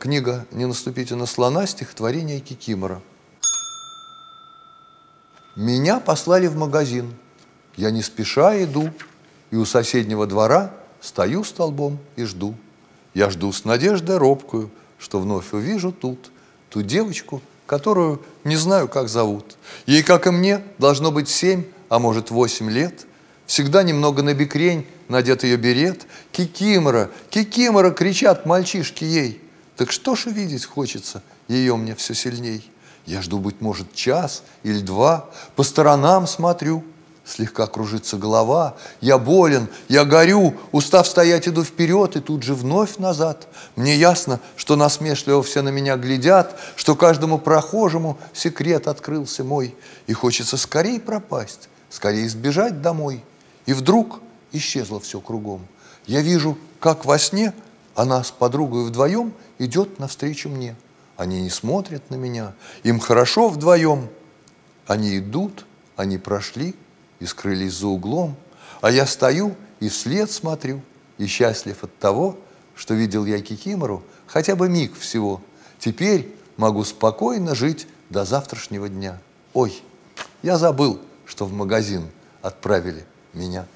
книга «Не наступите на слона» стихотворение Кикимора. Меня послали в магазин. Я не спеша иду, и у соседнего двора стою столбом и жду. Я жду с надеждой робкую, что вновь увижу тут ту девочку, которую не знаю, как зовут. Ей, как и мне, должно быть семь, а может восемь лет. Всегда немного на бекрень надет ее берет. Кикимора, кикимора, кричат мальчишки ей. Так что ж видеть хочется ее мне все сильней. Я жду, быть может, час или два, по сторонам смотрю, слегка кружится голова, я болен, я горю, устав стоять, иду вперед и тут же вновь назад. Мне ясно, что насмешливо все на меня глядят, что каждому прохожему секрет открылся мой, и хочется скорее пропасть, скорее сбежать домой. И вдруг исчезло все кругом. Я вижу, как во сне она с подругой вдвоем идет навстречу мне. Они не смотрят на меня, им хорошо вдвоем. Они идут, они прошли, и скрылись за углом, а я стою и вслед смотрю, и счастлив от того, что видел я Кикимору хотя бы миг всего. Теперь могу спокойно жить до завтрашнего дня. Ой, я забыл, что в магазин отправили меня.